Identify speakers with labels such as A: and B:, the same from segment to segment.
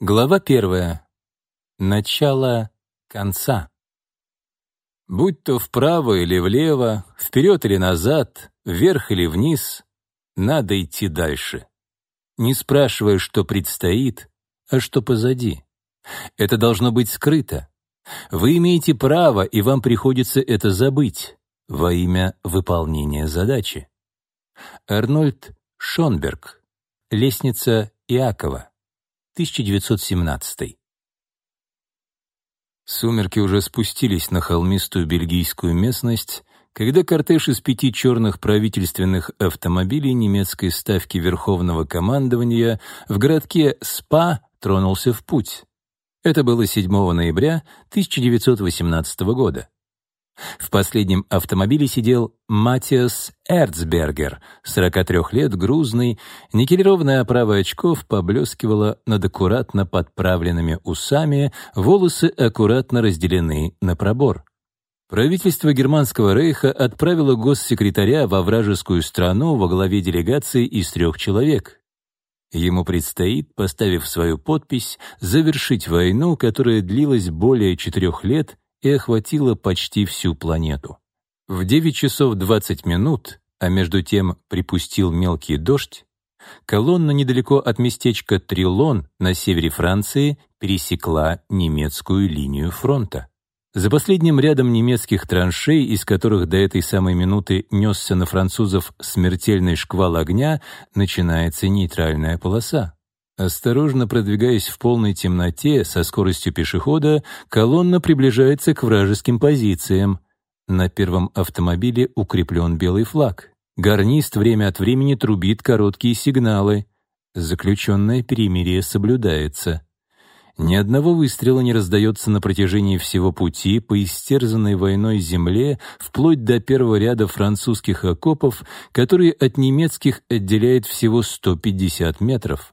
A: Глава первая. Начало конца. Будь то вправо или влево, вперед или назад, вверх или вниз, надо идти дальше. Не спрашивая, что предстоит, а что позади. Это должно быть скрыто. Вы имеете право, и вам приходится это забыть во имя выполнения задачи. Арнольд Шонберг. Лестница Иакова. 1917. Сумерки уже спустились на холмистую бельгийскую местность, когда кортеж из пяти черных правительственных автомобилей немецкой ставки Верховного командования в городке Спа тронулся в путь. Это было 7 ноября 1918 года. В последнем автомобиле сидел Матиас Эрцбергер, 43 лет, грузный, никелированная оправа очков поблескивала над аккуратно подправленными усами, волосы аккуратно разделены на пробор. Правительство Германского рейха отправило госсекретаря во вражескую страну во главе делегации из трех человек. Ему предстоит, поставив свою подпись, завершить войну, которая длилась более четырех лет и охватила почти всю планету. В 9 часов 20 минут, а между тем припустил мелкий дождь, колонна недалеко от местечка Трилон на севере Франции пересекла немецкую линию фронта. За последним рядом немецких траншей, из которых до этой самой минуты несся на французов смертельный шквал огня, начинается нейтральная полоса. Осторожно продвигаясь в полной темноте со скоростью пешехода, колонна приближается к вражеским позициям. На первом автомобиле укреплен белый флаг. Гарнист время от времени трубит короткие сигналы. Заключенное перемирие соблюдается. Ни одного выстрела не раздается на протяжении всего пути по истерзанной войной земле вплоть до первого ряда французских окопов, которые от немецких отделяет всего 150 метров.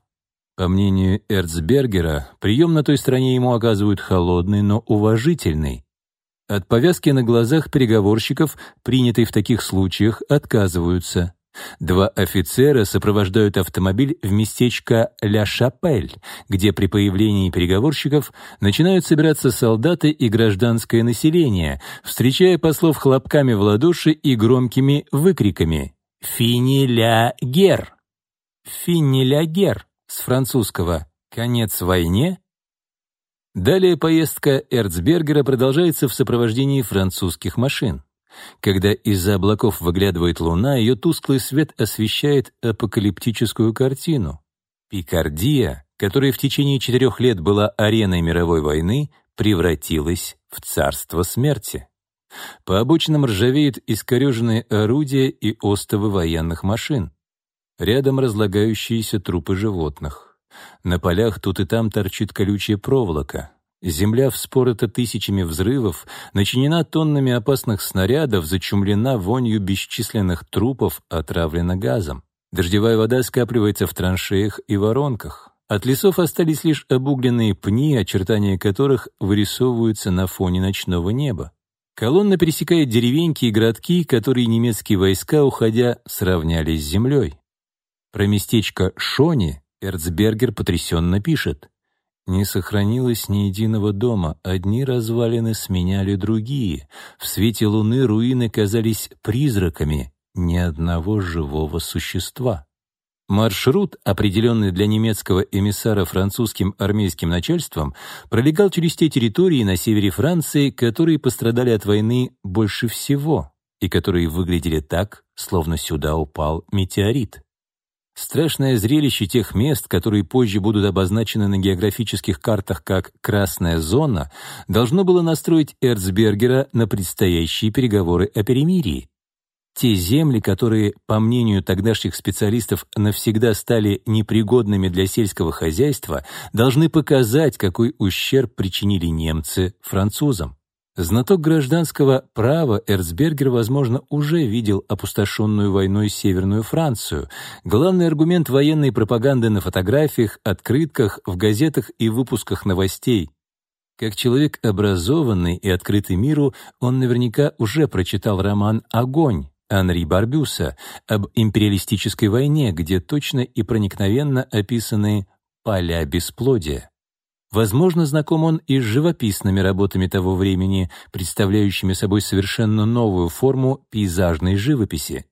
A: По мнению Эрцбергера, прием на той стороне ему оказывают холодный, но уважительный. От повязки на глазах переговорщиков, принятой в таких случаях, отказываются. Два офицера сопровождают автомобиль в местечко Ля-Шапель, где при появлении переговорщиков начинают собираться солдаты и гражданское население, встречая послов хлопками в ладоши и громкими выкриками «Фини ля гер!» «Фини ля гер!» с французского «конец войне». Далее поездка Эрцбергера продолжается в сопровождении французских машин. Когда из-за облаков выглядывает луна, ее тусклый свет освещает апокалиптическую картину. Пикардия, которая в течение четырех лет была ареной мировой войны, превратилась в царство смерти. По обочинам ржавеют искореженные орудия и остовы военных машин. Рядом разлагающиеся трупы животных. На полях тут и там торчит колючая проволока. Земля вспорота тысячами взрывов, начинена тоннами опасных снарядов, зачумлена вонью бесчисленных трупов, отравлена газом. Дождевая вода скапливается в траншеях и воронках. От лесов остались лишь обугленные пни, очертания которых вырисовываются на фоне ночного неба. Колонна пересекает деревеньки и городки, которые немецкие войска, уходя, сравняли с землей. Про местечко Шони Эрцбергер потрясенно пишет. «Не сохранилось ни единого дома, одни развалины сменяли другие. В свете луны руины казались призраками, ни одного живого существа». Маршрут, определенный для немецкого эмиссара французским армейским начальством, пролегал через те территории на севере Франции, которые пострадали от войны больше всего и которые выглядели так, словно сюда упал метеорит. Страшное зрелище тех мест, которые позже будут обозначены на географических картах как «красная зона», должно было настроить Эрцбергера на предстоящие переговоры о перемирии. Те земли, которые, по мнению тогдашних специалистов, навсегда стали непригодными для сельского хозяйства, должны показать, какой ущерб причинили немцы французам. Знаток гражданского права Эрцбергер, возможно, уже видел опустошенную войной Северную Францию. Главный аргумент военной пропаганды на фотографиях, открытках, в газетах и выпусках новостей. Как человек образованный и открытый миру, он наверняка уже прочитал роман «Огонь» Анри Барбюса об империалистической войне, где точно и проникновенно описаны поля бесплодия. Возможно, знаком он и с живописными работами того времени, представляющими собой совершенно новую форму пейзажной живописи.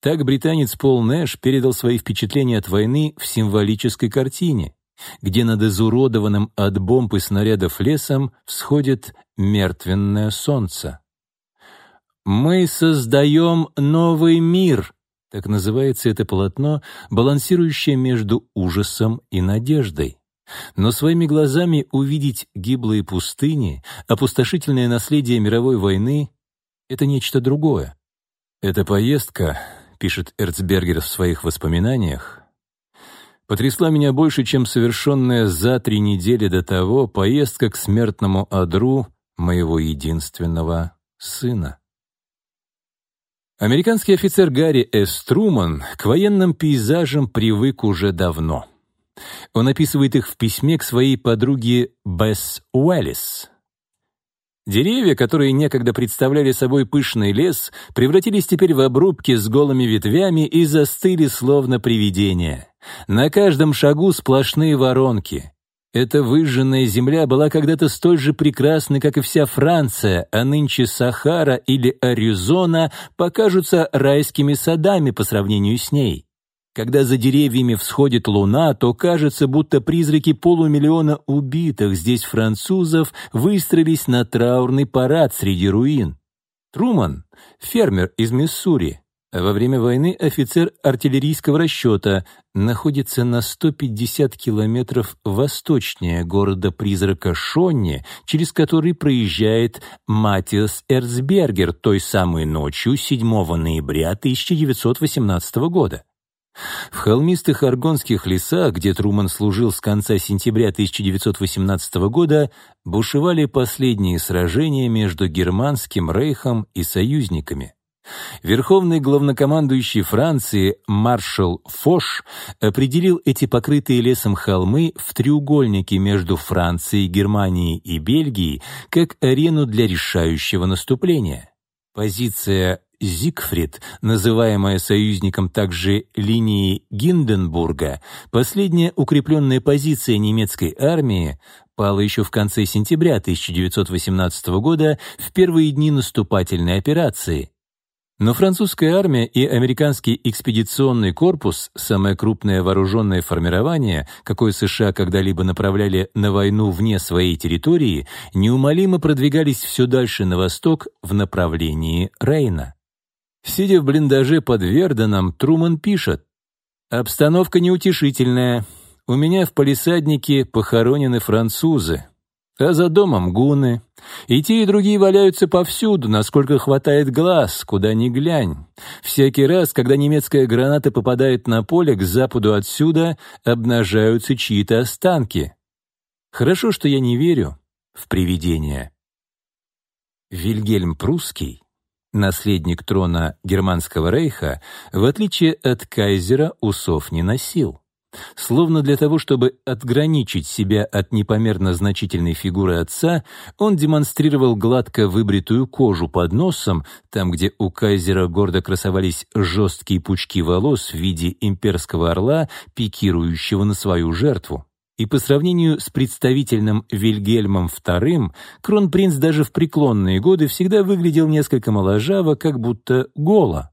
A: Так британец Пол Нэш передал свои впечатления от войны в символической картине, где над изуродованным от бомб и снарядов лесом всходит мертвенное солнце. «Мы создаем новый мир», так называется это полотно, балансирующее между ужасом и надеждой. Но своими глазами увидеть гиблые пустыни, опустошительное наследие мировой войны — это нечто другое. Эта поездка, пишет Эрцбергер в своих воспоминаниях, потрясла меня больше, чем совершенная за три недели до того поездка к смертному одру моего единственного сына. Американский офицер Гарри С. Труман к военным пейзажам привык уже давно — он описывает их в письме к своей подруге Бесс Уэллис. Деревья, которые некогда представляли собой пышный лес, превратились теперь в обрубки с голыми ветвями и застыли словно привидения. На каждом шагу сплошные воронки. Эта выжженная земля была когда-то столь же прекрасной, как и вся Франция, а нынче Сахара или Аризона покажутся райскими садами по сравнению с ней. Когда за деревьями всходит луна, то кажется, будто призраки полумиллиона убитых здесь французов выстроились на траурный парад среди руин. Труман — фермер из Миссури, во время войны офицер артиллерийского расчета, находится на 150 километров восточнее города-призрака Шонни, через который проезжает Матиас Эрцбергер той самой ночью 7 ноября 1918 года. В холмистых аргонских лесах, где Труман служил с конца сентября 1918 года, бушевали последние сражения между Германским рейхом и союзниками. Верховный главнокомандующий Франции маршал Фош определил эти покрытые лесом холмы в треугольнике между Францией, Германией и Бельгией как арену для решающего наступления. Позиция Зигфрид, называемая союзником также линией Гинденбурга, последняя укрепленная позиция немецкой армии, пала еще в конце сентября 1918 года в первые дни наступательной операции. Но французская армия и американский экспедиционный корпус, самое крупное вооруженное формирование, какое США когда-либо направляли на войну вне своей территории, неумолимо продвигались все дальше на восток в направлении Рейна. Сидя в блиндаже под Верденом, Труман пишет, «Обстановка неутешительная. У меня в палисаднике похоронены французы, а за домом гуны. И те, и другие валяются повсюду, насколько хватает глаз, куда ни глянь. Всякий раз, когда немецкая граната попадает на поле к западу отсюда, обнажаются чьи-то останки. Хорошо, что я не верю в привидения». Вильгельм Прусский Наследник трона Германского рейха, в отличие от кайзера, усов не носил. Словно для того, чтобы отграничить себя от непомерно значительной фигуры отца, он демонстрировал гладко выбритую кожу под носом, там, где у кайзера гордо красовались жесткие пучки волос в виде имперского орла, пикирующего на свою жертву. И по сравнению с представительным Вильгельмом II, кронпринц даже в преклонные годы всегда выглядел несколько моложаво, как будто голо.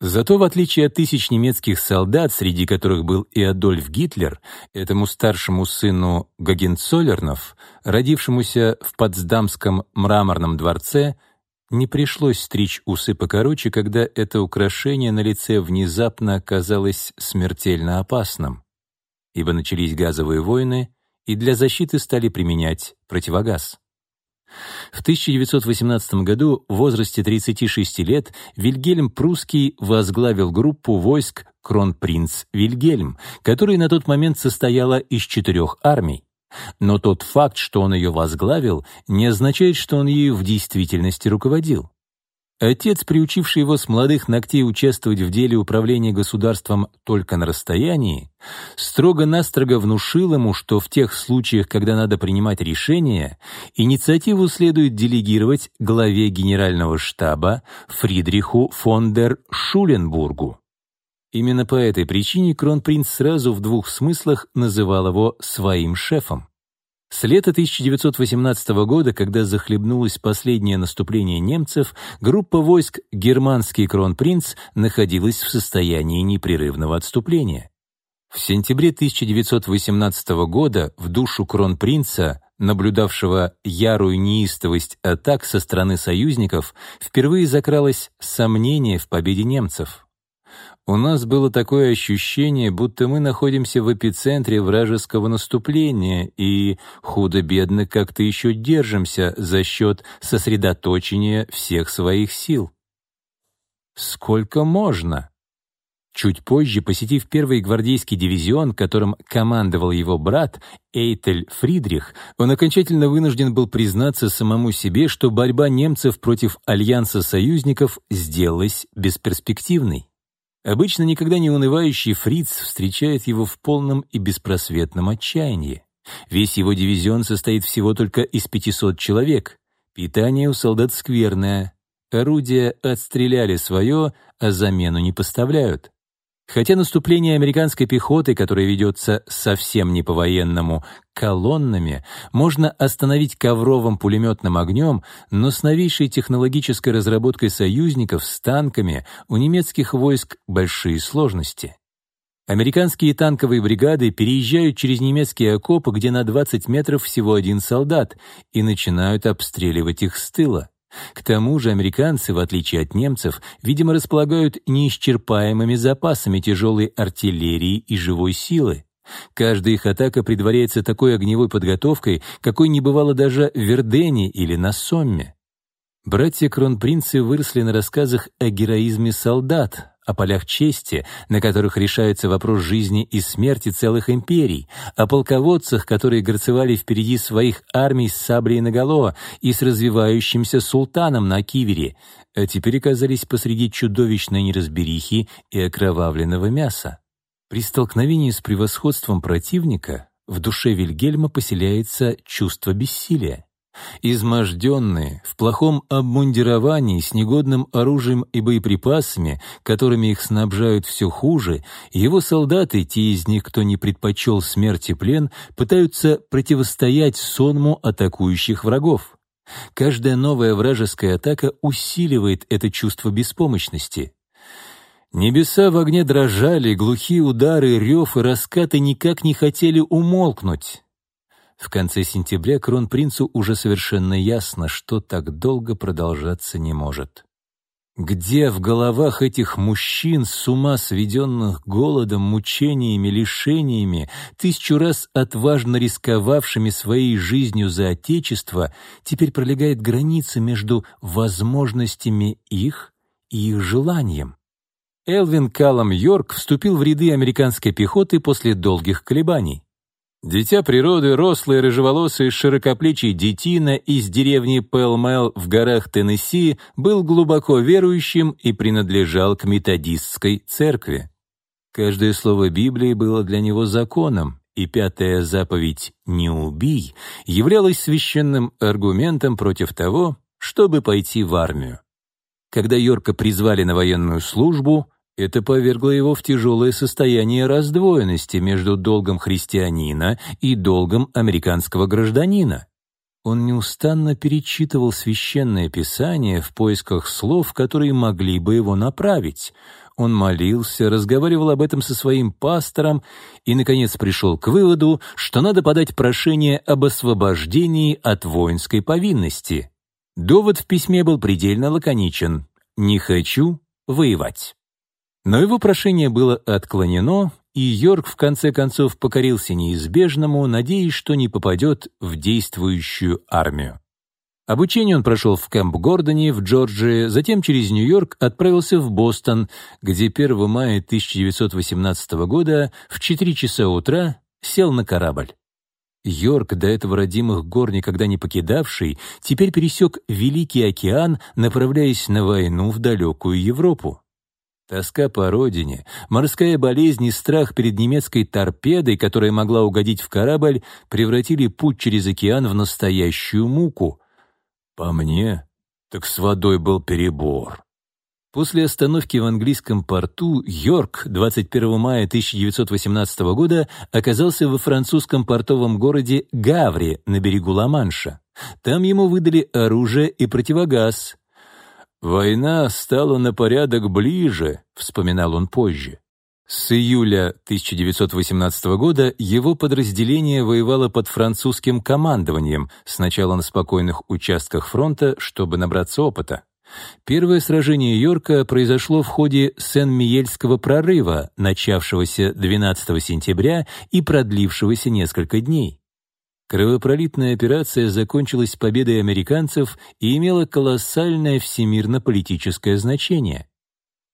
A: Зато, в отличие от тысяч немецких солдат, среди которых был и Адольф Гитлер, этому старшему сыну Гагенцоллернов, родившемуся в Потсдамском мраморном дворце, не пришлось стричь усы покороче, когда это украшение на лице внезапно оказалось смертельно опасным ибо начались газовые войны, и для защиты стали применять противогаз. В 1918 году в возрасте 36 лет Вильгельм Прусский возглавил группу войск Кронпринц Вильгельм, которая на тот момент состояла из четырех армий. Но тот факт, что он ее возглавил, не означает, что он ею в действительности руководил. Отец, приучивший его с молодых ногтей участвовать в деле управления государством только на расстоянии, строго-настрого внушил ему, что в тех случаях, когда надо принимать решения, инициативу следует делегировать главе генерального штаба Фридриху фон дер Шуленбургу. Именно по этой причине кронпринц сразу в двух смыслах называл его своим шефом. С лета 1918 года, когда захлебнулось последнее наступление немцев, группа войск «Германский кронпринц» находилась в состоянии непрерывного отступления. В сентябре 1918 года в душу кронпринца, наблюдавшего ярую неистовость атак со стороны союзников, впервые закралось сомнение в победе немцев. У нас было такое ощущение, будто мы находимся в эпицентре вражеского наступления и худо-бедно как-то еще держимся за счет сосредоточения всех своих сил. Сколько можно? Чуть позже, посетив первый гвардейский дивизион, которым командовал его брат Эйтель Фридрих, он окончательно вынужден был признаться самому себе, что борьба немцев против альянса союзников сделалась бесперспективной. Обычно никогда не унывающий фриц встречает его в полном и беспросветном отчаянии. Весь его дивизион состоит всего только из 500 человек. Питание у солдат скверное. Орудия отстреляли свое, а замену не поставляют. Хотя наступление американской пехоты, которое ведется совсем не по-военному, колоннами, можно остановить ковровым пулеметным огнем, но с новейшей технологической разработкой союзников с танками у немецких войск большие сложности. Американские танковые бригады переезжают через немецкие окопы, где на 20 метров всего один солдат, и начинают обстреливать их с тыла. К тому же американцы, в отличие от немцев, видимо, располагают неисчерпаемыми запасами тяжелой артиллерии и живой силы. Каждая их атака предваряется такой огневой подготовкой, какой не бывало даже в Вердене или на Сомме. Братья Кронпринцы выросли на рассказах о героизме солдат, о полях чести, на которых решается вопрос жизни и смерти целых империй, о полководцах, которые горцевали впереди своих армий с саблей наголо и с развивающимся султаном на кивере, а теперь оказались посреди чудовищной неразберихи и окровавленного мяса. При столкновении с превосходством противника в душе Вильгельма поселяется чувство бессилия. Изможденные, в плохом обмундировании, с негодным оружием и боеприпасами, которыми их снабжают все хуже, его солдаты, те из них, кто не предпочел смерти плен, пытаются противостоять сонму атакующих врагов. Каждая новая вражеская атака усиливает это чувство беспомощности. Небеса в огне дрожали, глухие удары, рев и раскаты никак не хотели умолкнуть. В конце сентября кронпринцу уже совершенно ясно, что так долго продолжаться не может. Где в головах этих мужчин, с ума сведенных голодом, мучениями, лишениями, тысячу раз отважно рисковавшими своей жизнью за Отечество, теперь пролегает граница между возможностями их и их желанием? Элвин Каллам Йорк вступил в ряды американской пехоты после долгих колебаний. Дитя природы, рослый, рыжеволосый, широкоплечий детина из деревни Пэлмэл в горах Теннесси был глубоко верующим и принадлежал к методистской церкви. Каждое слово Библии было для него законом, и пятая заповедь «Не убий» являлась священным аргументом против того, чтобы пойти в армию. Когда Йорка призвали на военную службу, это повергло его в тяжелое состояние раздвоенности между долгом христианина и долгом американского гражданина. Он неустанно перечитывал священное писание в поисках слов, которые могли бы его направить. Он молился, разговаривал об этом со своим пастором и, наконец, пришел к выводу, что надо подать прошение об освобождении от воинской повинности. Довод в письме был предельно лаконичен «Не хочу воевать». Но его прошение было отклонено, и Йорк в конце концов покорился неизбежному, надеясь, что не попадет в действующую армию. Обучение он прошел в Кэмп-Гордоне в Джорджии, затем через Нью-Йорк отправился в Бостон, где 1 мая 1918 года в 4 часа утра сел на корабль. Йорк, до этого родимых гор никогда не покидавший, теперь пересек Великий океан, направляясь на войну в далекую Европу. Тоска по родине, морская болезнь и страх перед немецкой торпедой, которая могла угодить в корабль, превратили путь через океан в настоящую муку. По мне, так с водой был перебор. После остановки в английском порту Йорк 21 мая 1918 года оказался во французском портовом городе Гаври на берегу Ла-Манша. Там ему выдали оружие и противогаз. «Война стала на порядок ближе», — вспоминал он позже. С июля 1918 года его подразделение воевало под французским командованием, сначала на спокойных участках фронта, чтобы набраться опыта. Первое сражение Йорка произошло в ходе Сен-Миельского прорыва, начавшегося 12 сентября и продлившегося несколько дней. Кровопролитная операция закончилась победой американцев и имела колоссальное всемирно-политическое значение.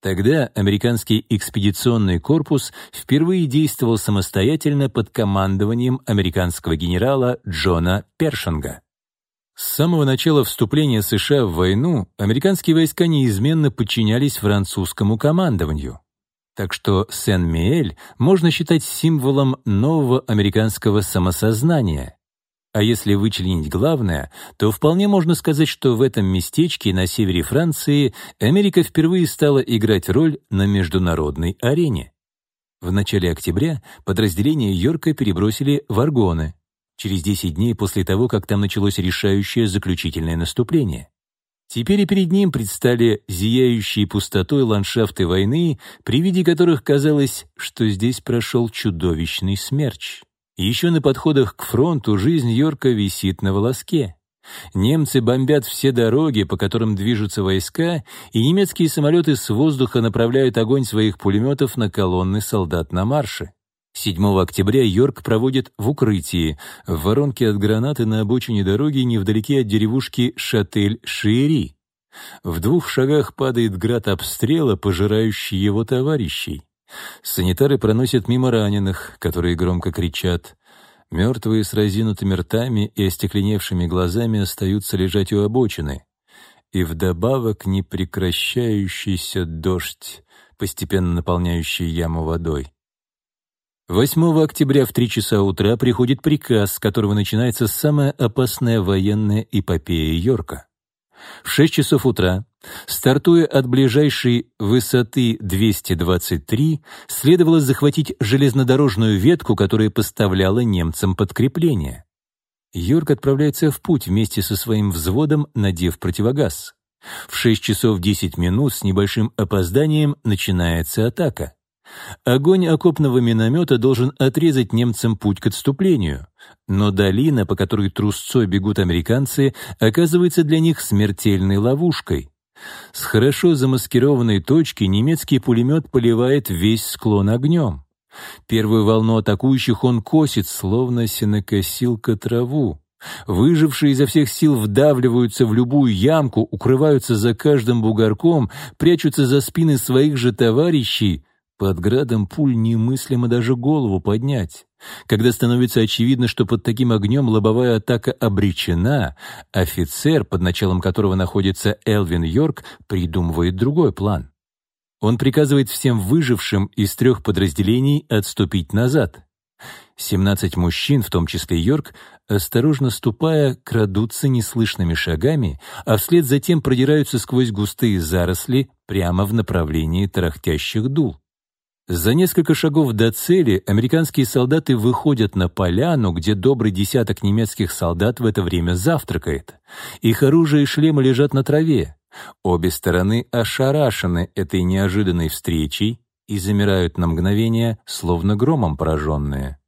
A: Тогда американский экспедиционный корпус впервые действовал самостоятельно под командованием американского генерала Джона Першинга. С самого начала вступления США в войну американские войска неизменно подчинялись французскому командованию. Так что Сен-Миэль можно считать символом нового американского самосознания. А если вычленить главное, то вполне можно сказать, что в этом местечке на севере Франции Америка впервые стала играть роль на международной арене. В начале октября подразделения Йорка перебросили в Аргоны, через 10 дней после того, как там началось решающее заключительное наступление. Теперь и перед ним предстали зияющие пустотой ландшафты войны, при виде которых казалось, что здесь прошел чудовищный смерч. Еще на подходах к фронту жизнь Йорка висит на волоске. Немцы бомбят все дороги, по которым движутся войска, и немецкие самолеты с воздуха направляют огонь своих пулеметов на колонны солдат на марше. 7 октября Йорк проводит в укрытии, в воронке от гранаты на обочине дороги невдалеке от деревушки Шатель-Шиери. В двух шагах падает град обстрела, пожирающий его товарищей. Санитары проносят мимо раненых, которые громко кричат. Мертвые с разинутыми ртами и остекленевшими глазами остаются лежать у обочины. И вдобавок непрекращающийся дождь, постепенно наполняющий яму водой. 8 октября в 3 часа утра приходит приказ, с которого начинается самая опасная военная эпопея Йорка. В 6 часов утра, стартуя от ближайшей высоты 223, следовало захватить железнодорожную ветку, которая поставляла немцам подкрепление. Йорк отправляется в путь вместе со своим взводом, надев противогаз. В 6 часов 10 минут с небольшим опозданием начинается атака. Огонь окопного миномета должен отрезать немцам путь к отступлению, но долина, по которой трусцой бегут американцы, оказывается для них смертельной ловушкой. С хорошо замаскированной точки немецкий пулемет поливает весь склон огнем. Первую волну атакующих он косит, словно сенокосилка траву. Выжившие изо всех сил вдавливаются в любую ямку, укрываются за каждым бугорком, прячутся за спины своих же товарищей — под градом пуль немыслимо даже голову поднять. Когда становится очевидно, что под таким огнем лобовая атака обречена, офицер, под началом которого находится Элвин Йорк, придумывает другой план. Он приказывает всем выжившим из трех подразделений отступить назад. 17 мужчин, в том числе Йорк, осторожно ступая, крадутся неслышными шагами, а вслед затем продираются сквозь густые заросли прямо в направлении тарахтящих дул. За несколько шагов до цели американские солдаты выходят на поляну, где добрый десяток немецких солдат в это время завтракает. Их оружие и шлемы лежат на траве. Обе стороны ошарашены этой неожиданной встречей и замирают на мгновение, словно громом пораженные.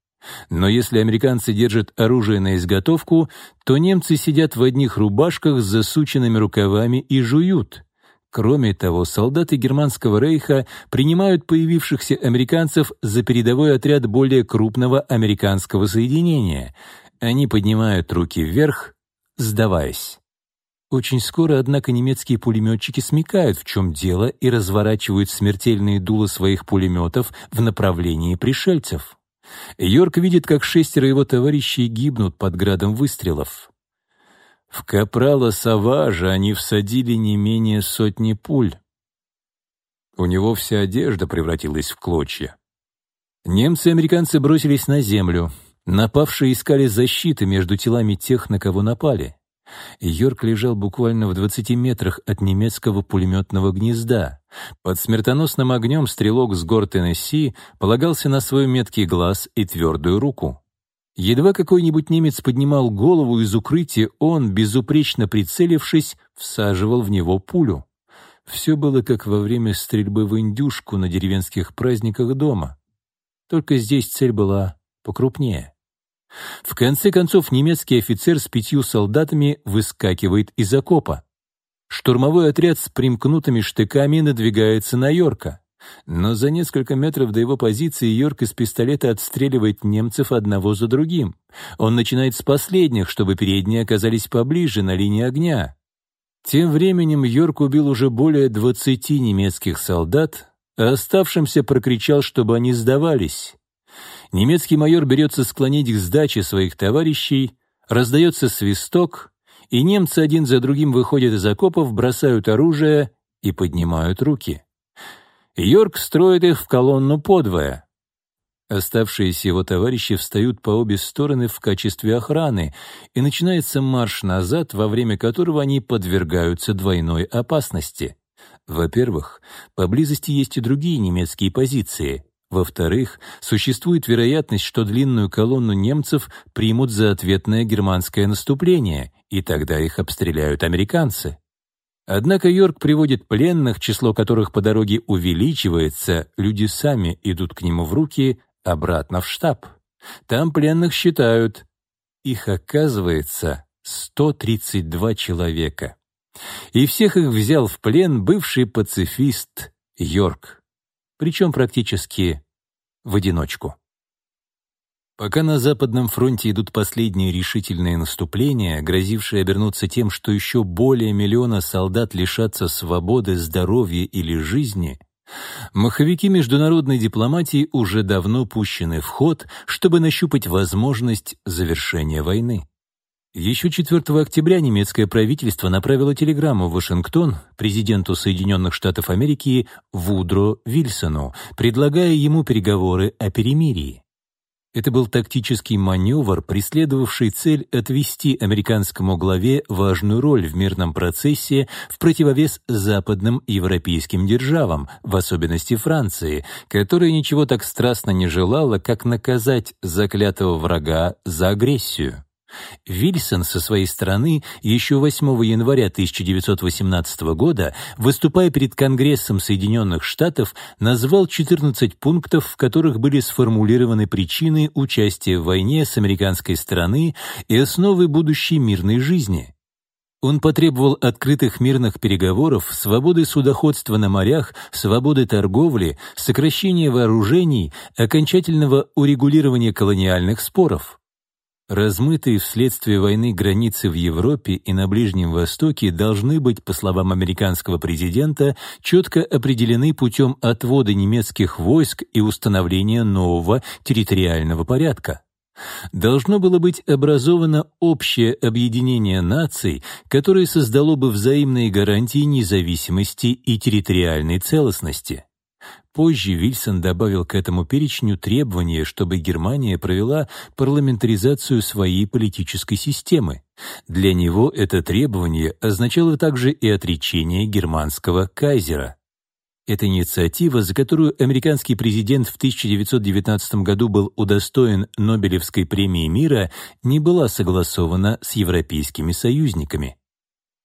A: Но если американцы держат оружие на изготовку, то немцы сидят в одних рубашках с засученными рукавами и жуют. Кроме того, солдаты Германского рейха принимают появившихся американцев за передовой отряд более крупного американского соединения. Они поднимают руки вверх, сдаваясь. Очень скоро, однако, немецкие пулеметчики смекают, в чем дело, и разворачивают смертельные дула своих пулеметов в направлении пришельцев. Йорк видит, как шестеро его товарищей гибнут под градом выстрелов. В капрала Саважа они всадили не менее сотни пуль. У него вся одежда превратилась в клочья. Немцы и американцы бросились на землю. Напавшие искали защиты между телами тех, на кого напали. Йорк лежал буквально в 20 метрах от немецкого пулеметного гнезда. Под смертоносным огнем стрелок с гор Теннесси полагался на свой меткий глаз и твердую руку. Едва какой-нибудь немец поднимал голову из укрытия, он, безупречно прицелившись, всаживал в него пулю. Все было как во время стрельбы в индюшку на деревенских праздниках дома. Только здесь цель была покрупнее. В конце концов немецкий офицер с пятью солдатами выскакивает из окопа. Штурмовой отряд с примкнутыми штыками надвигается на Йорка. Но за несколько метров до его позиции Йорк из пистолета отстреливает немцев одного за другим. Он начинает с последних, чтобы передние оказались поближе на линии огня. Тем временем Йорк убил уже более двадцати немецких солдат, а оставшимся прокричал, чтобы они сдавались. Немецкий майор берется склонить к сдаче своих товарищей, раздается свисток, и немцы один за другим выходят из окопов, бросают оружие и поднимают руки. Йорк строит их в колонну подвое. Оставшиеся его товарищи встают по обе стороны в качестве охраны, и начинается марш назад, во время которого они подвергаются двойной опасности. Во-первых, поблизости есть и другие немецкие позиции. Во-вторых, существует вероятность, что длинную колонну немцев примут за ответное германское наступление, и тогда их обстреляют американцы. Однако Йорк приводит пленных, число которых по дороге увеличивается, люди сами идут к нему в руки, обратно в штаб. Там пленных считают. Их оказывается 132 человека. И всех их взял в плен бывший пацифист Йорк причем практически в одиночку. Пока на Западном фронте идут последние решительные наступления, грозившие обернуться тем, что еще более миллиона солдат лишатся свободы, здоровья или жизни, маховики международной дипломатии уже давно пущены в ход, чтобы нащупать возможность завершения войны. Еще 4 октября немецкое правительство направило телеграмму в Вашингтон президенту Соединенных Штатов Америки Вудро Вильсону, предлагая ему переговоры о перемирии. Это был тактический маневр, преследовавший цель отвести американскому главе важную роль в мирном процессе в противовес западным европейским державам, в особенности Франции, которая ничего так страстно не желала, как наказать заклятого врага за агрессию. Вильсон со своей стороны еще 8 января 1918 года, выступая перед Конгрессом Соединенных Штатов, назвал 14 пунктов, в которых были сформулированы причины участия в войне с американской стороны и основы будущей мирной жизни. Он потребовал открытых мирных переговоров, свободы судоходства на морях, свободы торговли, сокращения вооружений, окончательного урегулирования колониальных споров. Размытые вследствие войны границы в Европе и на Ближнем Востоке должны быть, по словам американского президента, четко определены путем отвода немецких войск и установления нового территориального порядка. Должно было быть образовано общее объединение наций, которое создало бы взаимные гарантии независимости и территориальной целостности. Позже Вильсон добавил к этому перечню требование, чтобы Германия провела парламентаризацию своей политической системы. Для него это требование означало также и отречение германского кайзера. Эта инициатива, за которую американский президент в 1919 году был удостоен Нобелевской премии мира, не была согласована с европейскими союзниками.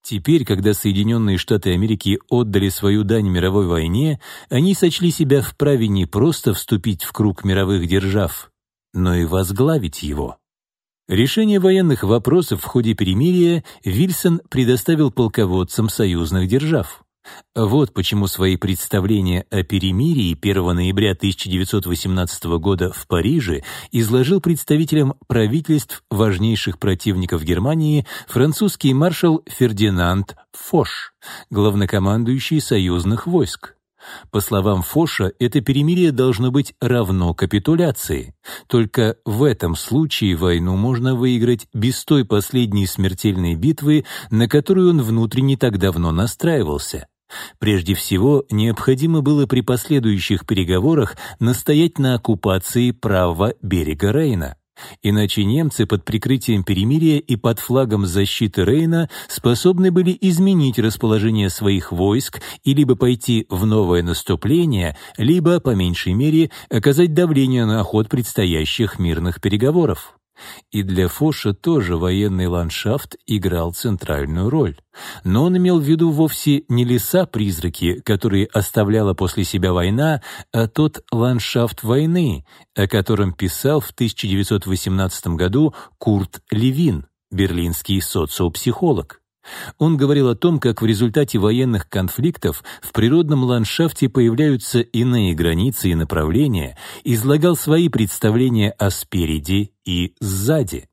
A: Теперь, когда Соединенные Штаты Америки отдали свою дань мировой войне, они сочли себя вправе не просто вступить в круг мировых держав, но и возглавить его. Решение военных вопросов в ходе перемирия Вильсон предоставил полководцам союзных держав. Вот почему свои представления о перемирии 1 ноября 1918 года в Париже изложил представителям правительств важнейших противников Германии французский маршал Фердинанд Фош, главнокомандующий союзных войск. По словам Фоша, это перемирие должно быть равно капитуляции. Только в этом случае войну можно выиграть без той последней смертельной битвы, на которую он внутренне так давно настраивался. Прежде всего, необходимо было при последующих переговорах настоять на оккупации правого берега Рейна. Иначе немцы под прикрытием перемирия и под флагом защиты Рейна способны были изменить расположение своих войск и либо пойти в новое наступление, либо, по меньшей мере, оказать давление на ход предстоящих мирных переговоров. И для Фоша тоже военный ландшафт играл центральную роль. Но он имел в виду вовсе не леса-призраки, которые оставляла после себя война, а тот ландшафт войны, о котором писал в 1918 году Курт Левин, берлинский социопсихолог. Он говорил о том, как в результате военных конфликтов в природном ландшафте появляются иные границы и направления, излагал свои представления о спереди и сзади.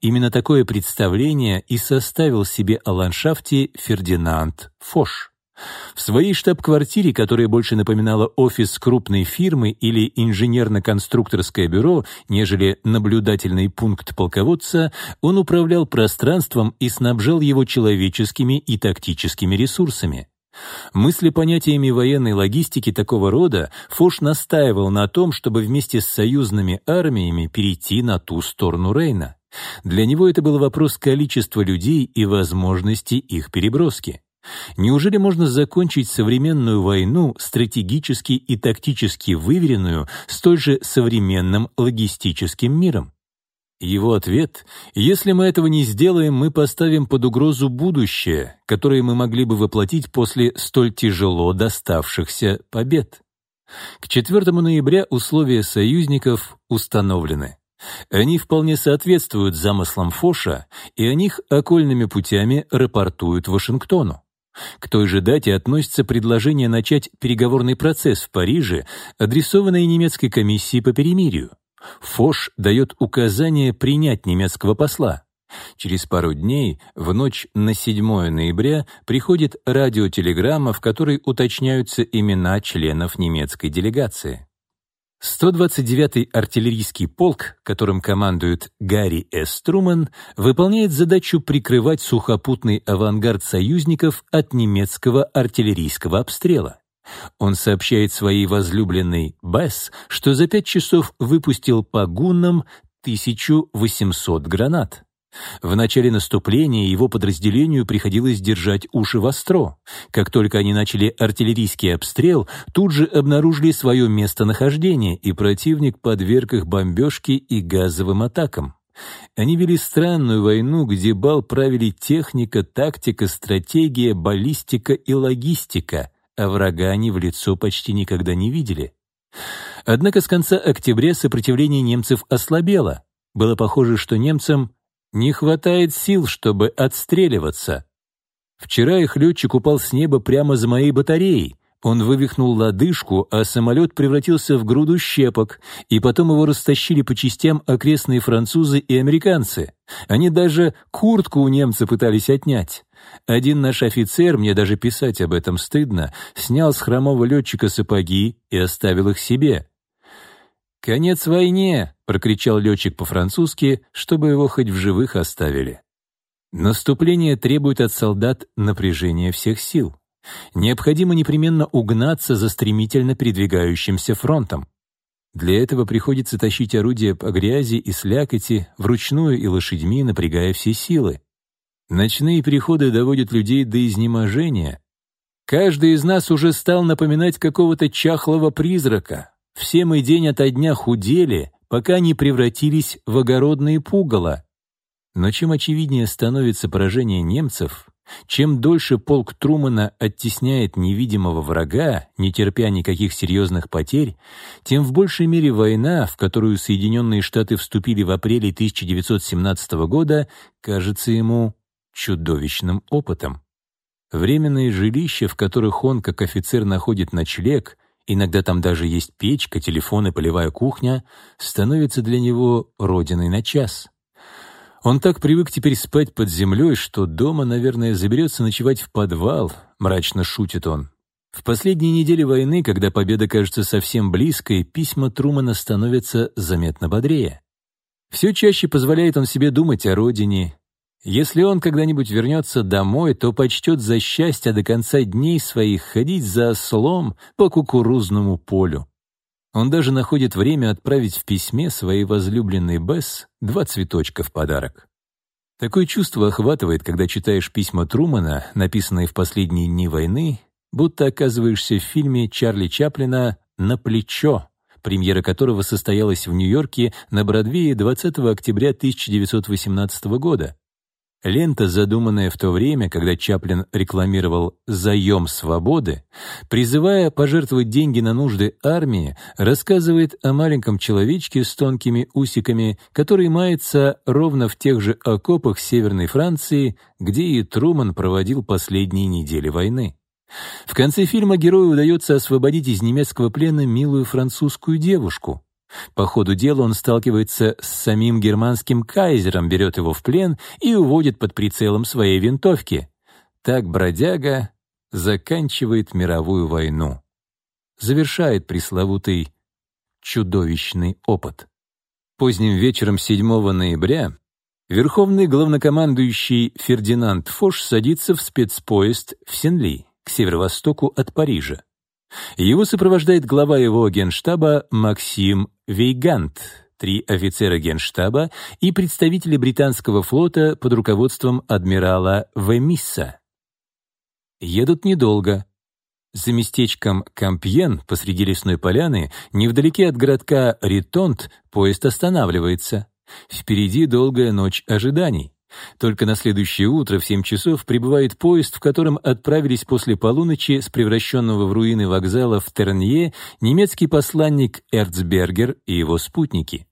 A: Именно такое представление и составил себе о ландшафте Фердинанд Фош. В своей штаб-квартире, которая больше напоминала офис крупной фирмы или инженерно-конструкторское бюро, нежели наблюдательный пункт полководца, он управлял пространством и снабжал его человеческими и тактическими ресурсами. Мысли понятиями военной логистики такого рода Фош настаивал на том, чтобы вместе с союзными армиями перейти на ту сторону Рейна. Для него это был вопрос количества людей и возможности их переброски. Неужели можно закончить современную войну, стратегически и тактически выверенную, столь же современным логистическим миром? Его ответ — если мы этого не сделаем, мы поставим под угрозу будущее, которое мы могли бы воплотить после столь тяжело доставшихся побед. К 4 ноября условия союзников установлены. Они вполне соответствуют замыслам Фоша, и о них окольными путями рапортуют Вашингтону. К той же дате относится предложение начать переговорный процесс в Париже, адресованное немецкой комиссии по перемирию. Фош дает указание принять немецкого посла. Через пару дней, в ночь на 7 ноября, приходит радиотелеграмма, в которой уточняются имена членов немецкой делегации. 129-й артиллерийский полк, которым командует Гарри С. Труман, выполняет задачу прикрывать сухопутный авангард союзников от немецкого артиллерийского обстрела. Он сообщает своей возлюбленной Бесс, что за пять часов выпустил по гуннам 1800 гранат. В начале наступления его подразделению приходилось держать уши востро. Как только они начали артиллерийский обстрел, тут же обнаружили свое местонахождение, и противник подверг их бомбежке и газовым атакам. Они вели странную войну, где бал правили техника, тактика, стратегия, баллистика и логистика, а врага они в лицо почти никогда не видели. Однако с конца октября сопротивление немцев ослабело. Было похоже, что немцам не хватает сил, чтобы отстреливаться. Вчера их летчик упал с неба прямо за моей батареей. Он вывихнул лодыжку, а самолет превратился в груду щепок, и потом его растащили по частям окрестные французы и американцы. Они даже куртку у немца пытались отнять. Один наш офицер, мне даже писать об этом стыдно, снял с хромого летчика сапоги и оставил их себе. «Конец войне!» — прокричал летчик по-французски, чтобы его хоть в живых оставили. Наступление требует от солдат напряжения всех сил. Необходимо непременно угнаться за стремительно передвигающимся фронтом. Для этого приходится тащить орудия по грязи и слякоти, вручную и лошадьми, напрягая все силы. Ночные переходы доводят людей до изнеможения. Каждый из нас уже стал напоминать какого-то чахлого призрака, все мы день ото дня худели, пока не превратились в огородные пугало. Но чем очевиднее становится поражение немцев, чем дольше полк Трумана оттесняет невидимого врага, не терпя никаких серьезных потерь, тем в большей мере война, в которую Соединенные Штаты вступили в апреле 1917 года, кажется ему чудовищным опытом. Временные жилища, в которых он, как офицер, находит ночлег, иногда там даже есть печка, телефон и полевая кухня, становится для него родиной на час. Он так привык теперь спать под землей, что дома, наверное, заберется ночевать в подвал, мрачно шутит он. В последние недели войны, когда победа кажется совсем близкой, письма Трумана становятся заметно бодрее. Все чаще позволяет он себе думать о родине, если он когда-нибудь вернется домой, то почтет за счастье до конца дней своих ходить за ослом по кукурузному полю. Он даже находит время отправить в письме своей возлюбленной Бесс два цветочка в подарок. Такое чувство охватывает, когда читаешь письма Трумана, написанные в последние дни войны, будто оказываешься в фильме Чарли Чаплина «На плечо», премьера которого состоялась в Нью-Йорке на Бродвее 20 октября 1918 года. Лента, задуманная в то время, когда Чаплин рекламировал «заем свободы», призывая пожертвовать деньги на нужды армии, рассказывает о маленьком человечке с тонкими усиками, который мается ровно в тех же окопах Северной Франции, где и Труман проводил последние недели войны. В конце фильма герою удается освободить из немецкого плена милую французскую девушку. По ходу дела он сталкивается с самим германским кайзером, берет его в плен и уводит под прицелом своей винтовки. Так бродяга заканчивает мировую войну. Завершает пресловутый чудовищный опыт. Поздним вечером 7 ноября верховный главнокомандующий Фердинанд Фош садится в спецпоезд в Сенли, к северо-востоку от Парижа. Его сопровождает глава его генштаба Максим Вейгант, три офицера генштаба и представители британского флота под руководством адмирала Вемисса. Едут недолго. За местечком Кампьен посреди лесной поляны, невдалеке от городка Ритонт, поезд останавливается. Впереди долгая ночь ожиданий. Только на следующее утро в 7 часов прибывает поезд, в котором отправились после полуночи с превращенного в руины вокзала в Тернье немецкий посланник Эрцбергер и его спутники.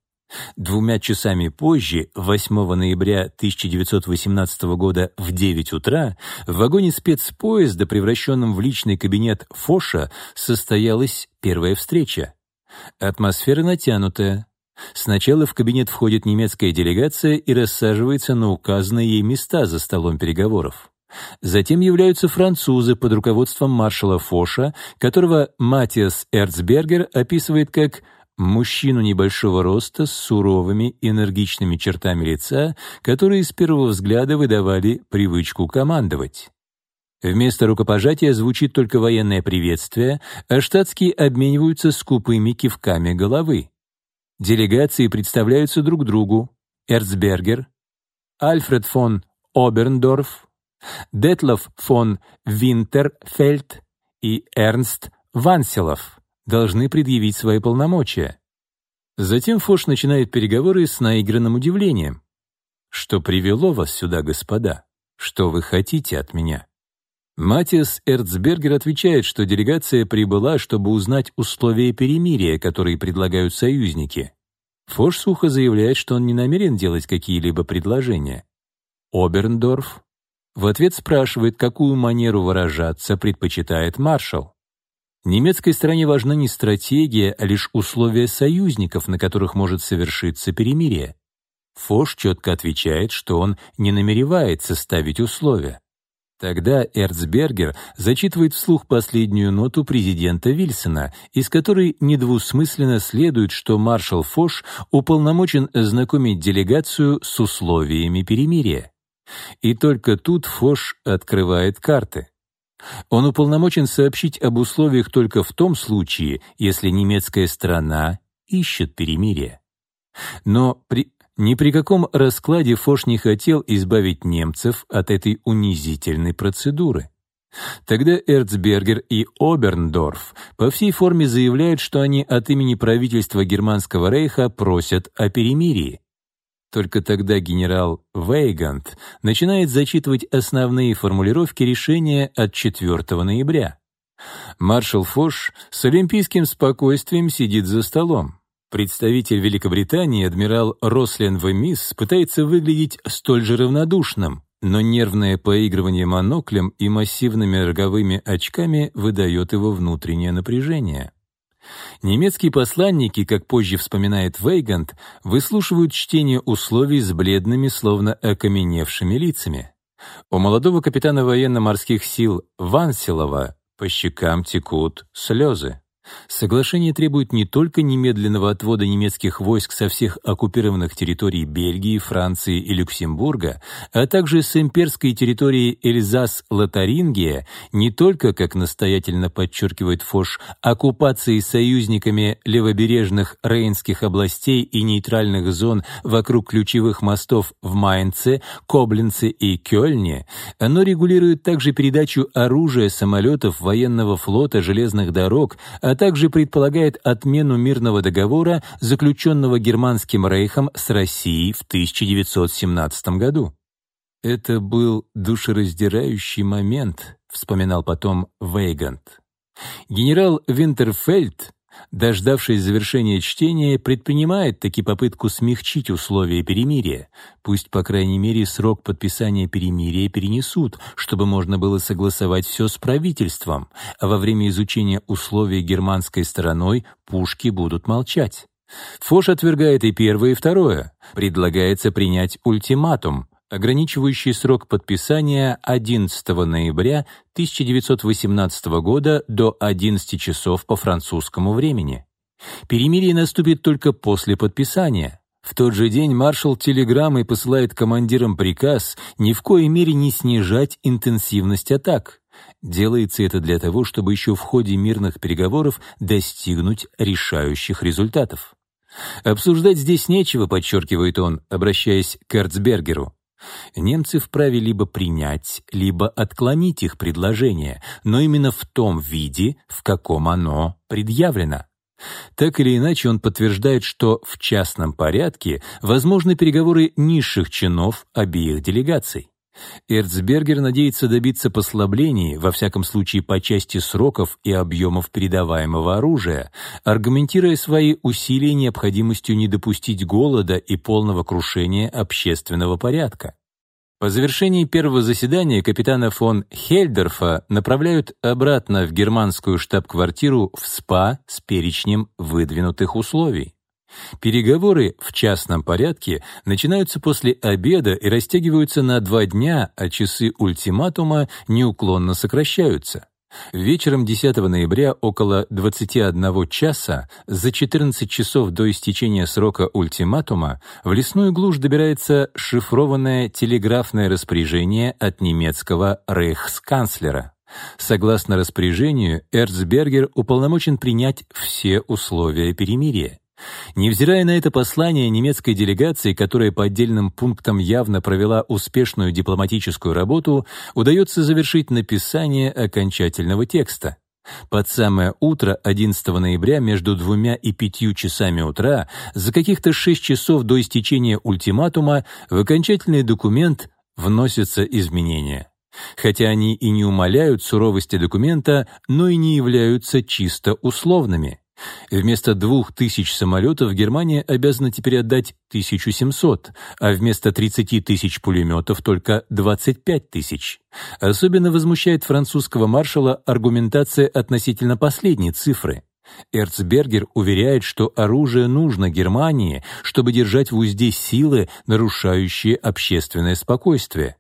A: Двумя часами позже, 8 ноября 1918 года в 9 утра, в вагоне спецпоезда, превращенном в личный кабинет Фоша, состоялась первая встреча. Атмосфера натянутая, Сначала в кабинет входит немецкая делегация и рассаживается на указанные ей места за столом переговоров. Затем являются французы под руководством маршала Фоша, которого Матиас Эрцбергер описывает как мужчину небольшого роста с суровыми, энергичными чертами лица, которые с первого взгляда выдавали привычку командовать. Вместо рукопожатия звучит только военное приветствие, а штатские обмениваются скупыми кивками головы. Делегации представляются друг другу Эрцбергер, Альфред фон Оберндорф, Детлов фон Винтерфельд и Эрнст Ванселов должны предъявить свои полномочия. Затем Фош начинает переговоры с наигранным удивлением. «Что привело вас сюда, господа? Что вы хотите от меня?» Матиас Эрцбергер отвечает, что делегация прибыла, чтобы узнать условия перемирия, которые предлагают союзники. Фош сухо заявляет, что он не намерен делать какие-либо предложения. Оберндорф в ответ спрашивает, какую манеру выражаться предпочитает маршал. Немецкой стране важна не стратегия, а лишь условия союзников, на которых может совершиться перемирие. Фош четко отвечает, что он не намеревается ставить условия. Тогда Эрцбергер зачитывает вслух последнюю ноту президента Вильсона, из которой недвусмысленно следует, что маршал Фош уполномочен знакомить делегацию с условиями перемирия. И только тут Фош открывает карты. Он уполномочен сообщить об условиях только в том случае, если немецкая страна ищет перемирие. Но при ни при каком раскладе Фош не хотел избавить немцев от этой унизительной процедуры. Тогда Эрцбергер и Оберндорф по всей форме заявляют, что они от имени правительства Германского рейха просят о перемирии. Только тогда генерал Вейгант начинает зачитывать основные формулировки решения от 4 ноября. Маршал Фош с олимпийским спокойствием сидит за столом. Представитель Великобритании, адмирал Рослен Вемис, пытается выглядеть столь же равнодушным, но нервное поигрывание моноклем и массивными роговыми очками выдает его внутреннее напряжение. Немецкие посланники, как позже вспоминает Вейгант, выслушивают чтение условий с бледными, словно окаменевшими лицами. У молодого капитана военно-морских сил Ванселова по щекам текут слезы. Соглашение требует не только немедленного отвода немецких войск со всех оккупированных территорий Бельгии, Франции и Люксембурга, а также с имперской территории Эльзас-Лотарингия, не только, как настоятельно подчеркивает Фош, оккупации союзниками левобережных рейнских областей и нейтральных зон вокруг ключевых мостов в Майнце, Коблинце и Кёльне, оно регулирует также передачу оружия, самолетов, военного флота, железных дорог, а также предполагает отмену мирного договора, заключенного Германским рейхом с Россией в 1917 году. «Это был душераздирающий момент», — вспоминал потом Вейгант. Генерал Винтерфельд дождавшись завершения чтения, предпринимает таки попытку смягчить условия перемирия. Пусть, по крайней мере, срок подписания перемирия перенесут, чтобы можно было согласовать все с правительством, а во время изучения условий германской стороной пушки будут молчать. Фош отвергает и первое, и второе. Предлагается принять ультиматум, ограничивающий срок подписания 11 ноября 1918 года до 11 часов по французскому времени. Перемирие наступит только после подписания. В тот же день маршал телеграммой посылает командирам приказ ни в коей мере не снижать интенсивность атак. Делается это для того, чтобы еще в ходе мирных переговоров достигнуть решающих результатов. Обсуждать здесь нечего, подчеркивает он, обращаясь к Эрцбергеру. Немцы вправе либо принять, либо отклонить их предложение, но именно в том виде, в каком оно предъявлено. Так или иначе, он подтверждает, что в частном порядке возможны переговоры низших чинов обеих делегаций. Эрцбергер надеется добиться послаблений, во всяком случае по части сроков и объемов передаваемого оружия, аргументируя свои усилия необходимостью не допустить голода и полного крушения общественного порядка. По завершении первого заседания капитана фон Хельдерфа направляют обратно в германскую штаб-квартиру в СПА с перечнем выдвинутых условий. Переговоры в частном порядке начинаются после обеда и растягиваются на два дня, а часы ультиматума неуклонно сокращаются. Вечером 10 ноября около 21 часа, за 14 часов до истечения срока ультиматума, в лесную глушь добирается шифрованное телеграфное распоряжение от немецкого рейхсканцлера. Согласно распоряжению, Эрцбергер уполномочен принять все условия перемирия. Невзирая на это послание немецкой делегации, которая по отдельным пунктам явно провела успешную дипломатическую работу, удается завершить написание окончательного текста. Под самое утро 11 ноября между двумя и пятью часами утра, за каких-то шесть часов до истечения ультиматума, в окончательный документ вносятся изменения. Хотя они и не умаляют суровости документа, но и не являются чисто условными. Вместо двух тысяч самолетов Германия обязана теперь отдать 1700, а вместо 30 тысяч пулеметов только 25 тысяч. Особенно возмущает французского маршала аргументация относительно последней цифры. Эрцбергер уверяет, что оружие нужно Германии, чтобы держать в узде силы, нарушающие общественное спокойствие.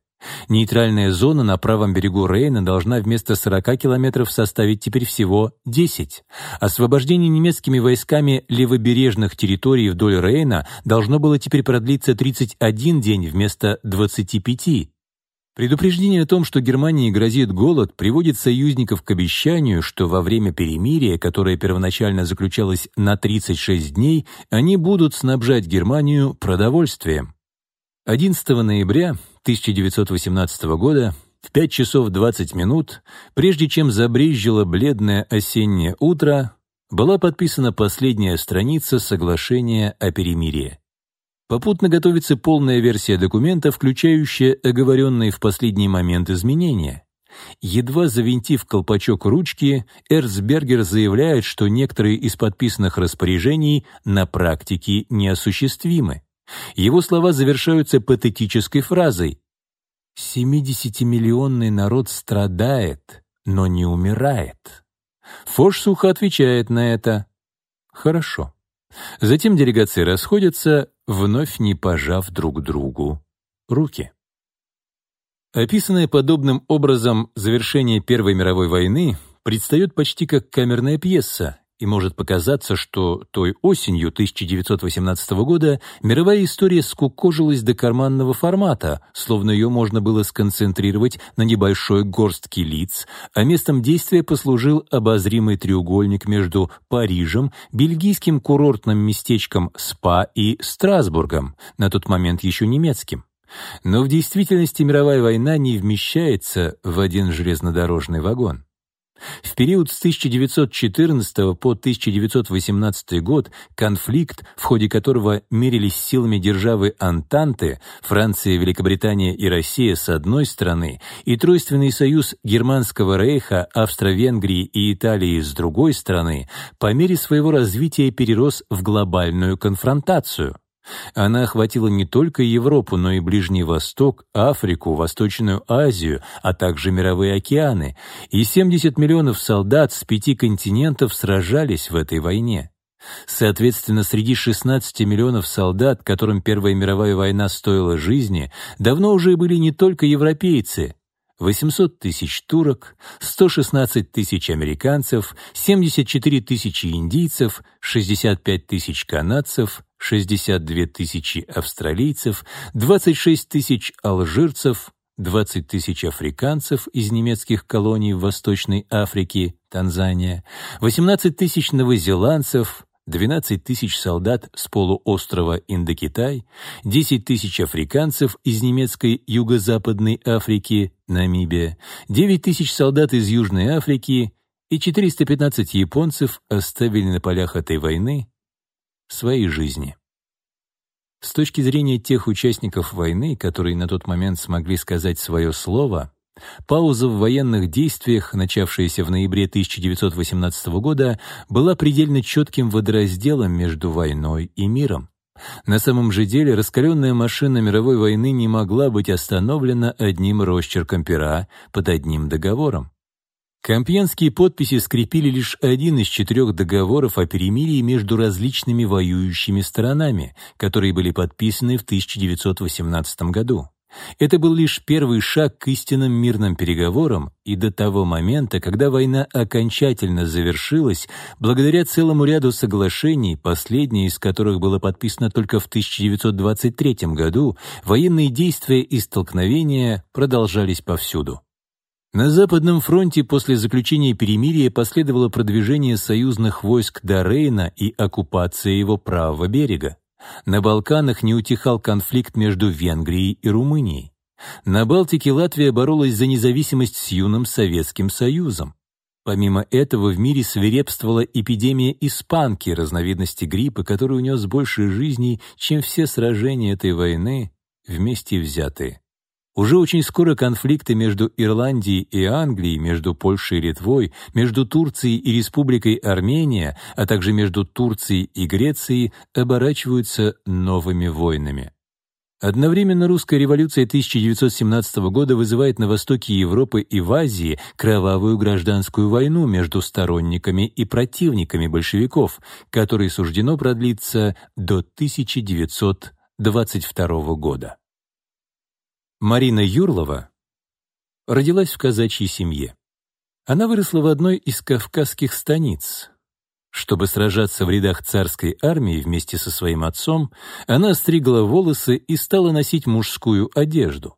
A: Нейтральная зона на правом берегу Рейна должна вместо 40 километров составить теперь всего 10. Освобождение немецкими войсками левобережных территорий вдоль Рейна должно было теперь продлиться 31 день вместо 25. Предупреждение о том, что Германии грозит голод, приводит союзников к обещанию, что во время перемирия, которое первоначально заключалось на 36 дней, они будут снабжать Германию продовольствием. 11 ноября 1918 года в 5 часов 20 минут, прежде чем забрезжило бледное осеннее утро, была подписана последняя страница соглашения о перемирии. Попутно готовится полная версия документа, включающая оговоренные в последний момент изменения. Едва завинтив колпачок ручки, Эрцбергер заявляет, что некоторые из подписанных распоряжений на практике неосуществимы. Его слова завершаются патетической фразой «Семидесятимиллионный народ страдает, но не умирает». Фош сухо отвечает на это «Хорошо». Затем делегации расходятся, вновь не пожав друг другу руки. Описанное подобным образом завершение Первой мировой войны предстает почти как камерная пьеса, и может показаться, что той осенью 1918 года мировая история скукожилась до карманного формата, словно ее можно было сконцентрировать на небольшой горстке лиц, а местом действия послужил обозримый треугольник между Парижем, бельгийским курортным местечком Спа и Страсбургом, на тот момент еще немецким. Но в действительности мировая война не вмещается в один железнодорожный вагон. В период с 1914 по 1918 год конфликт, в ходе которого мерились силами державы Антанты, Франция, Великобритания и Россия с одной стороны, и Тройственный союз Германского рейха, Австро-Венгрии и Италии с другой стороны, по мере своего развития перерос в глобальную конфронтацию. Она охватила не только Европу, но и Ближний Восток, Африку, Восточную Азию, а также мировые океаны, и 70 миллионов солдат с пяти континентов сражались в этой войне. Соответственно, среди 16 миллионов солдат, которым Первая мировая война стоила жизни, давно уже были не только европейцы, 800 тысяч турок, 116 тысяч американцев, 74 тысячи индийцев, 65 тысяч канадцев, 62 тысячи австралийцев, 26 тысяч алжирцев, 20 тысяч африканцев из немецких колоний в Восточной Африке, Танзания, 18 тысяч новозеландцев, 12 тысяч солдат с полуострова Индокитай, 10 тысяч африканцев из немецкой Юго-Западной Африки, Намибия, 9 тысяч солдат из Южной Африки и 415 японцев оставили на полях этой войны свои жизни. С точки зрения тех участников войны, которые на тот момент смогли сказать свое слово, Пауза в военных действиях, начавшаяся в ноябре 1918 года, была предельно четким водоразделом между войной и миром. На самом же деле раскаленная машина мировой войны не могла быть остановлена одним росчерком пера под одним договором. Компьенские подписи скрепили лишь один из четырех договоров о перемирии между различными воюющими сторонами, которые были подписаны в 1918 году. Это был лишь первый шаг к истинным мирным переговорам, и до того момента, когда война окончательно завершилась, благодаря целому ряду соглашений, последнее из которых было подписано только в 1923 году, военные действия и столкновения продолжались повсюду. На Западном фронте после заключения перемирия последовало продвижение союзных войск до Рейна и оккупация его правого берега. На Балканах не утихал конфликт между Венгрией и Румынией. На Балтике Латвия боролась за независимость с юным Советским Союзом. Помимо этого в мире свирепствовала эпидемия испанки, разновидности гриппа, который унес больше жизней, чем все сражения этой войны вместе взятые. Уже очень скоро конфликты между Ирландией и Англией, между Польшей и Литвой, между Турцией и Республикой Армения, а также между Турцией и Грецией оборачиваются новыми войнами. Одновременно русская революция 1917 года вызывает на востоке Европы и в Азии кровавую гражданскую войну между сторонниками и противниками большевиков, которой суждено продлиться до 1922 года. Марина Юрлова родилась в казачьей семье. Она выросла в одной из кавказских станиц. Чтобы сражаться в рядах царской армии вместе со своим отцом, она стригла волосы и стала носить мужскую одежду.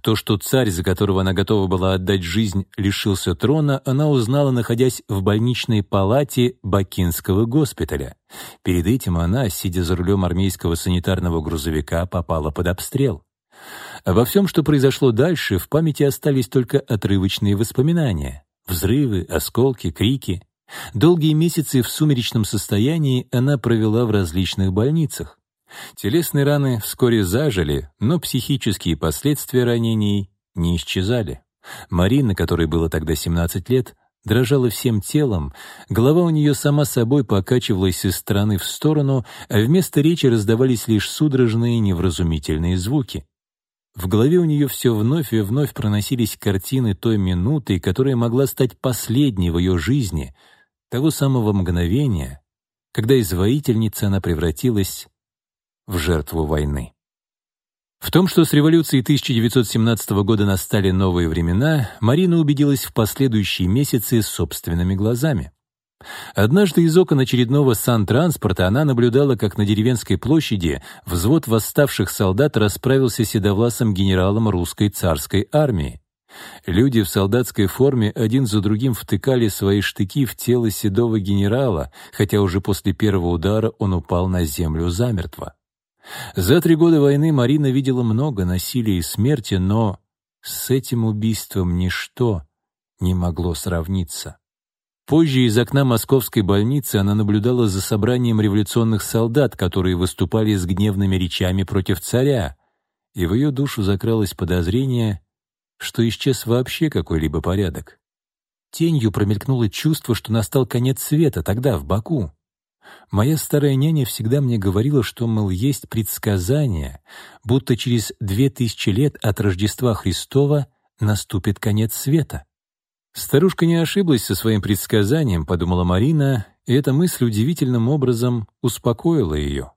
A: То, что царь, за которого она готова была отдать жизнь, лишился трона, она узнала, находясь в больничной палате Бакинского госпиталя. Перед этим она, сидя за рулем армейского санитарного грузовика, попала под обстрел. Обо всем, что произошло дальше, в памяти остались только отрывочные воспоминания. Взрывы, осколки, крики. Долгие месяцы в сумеречном состоянии она провела в различных больницах. Телесные раны вскоре зажили, но психические последствия ранений не исчезали. Марина, которой было тогда 17 лет, дрожала всем телом, голова у нее сама собой покачивалась из стороны в сторону, а вместо речи раздавались лишь судорожные невразумительные звуки. В голове у нее все вновь и вновь проносились картины той минуты, которая могла стать последней в ее жизни, того самого мгновения, когда из воительницы она превратилась в жертву войны. В том, что с революцией 1917 года настали новые времена, Марина убедилась в последующие месяцы собственными глазами. Однажды из окон очередного сан-транспорта она наблюдала, как на деревенской площади взвод восставших солдат расправился с седовласым генералом русской царской армии. Люди в солдатской форме один за другим втыкали свои штыки в тело седого генерала, хотя уже после первого удара он упал на землю замертво. За три года войны Марина видела много насилия и смерти, но с этим убийством ничто не могло сравниться. Позже из окна московской больницы она наблюдала за собранием революционных солдат, которые выступали с гневными речами против царя, и в ее душу закралось подозрение, что исчез вообще какой-либо порядок. Тенью промелькнуло чувство, что настал конец света тогда, в Баку. Моя старая няня всегда мне говорила, что, мол, есть предсказание, будто через две тысячи лет от Рождества Христова наступит конец света. Старушка не ошиблась со своим предсказанием, подумала Марина, и эта мысль удивительным образом успокоила ее.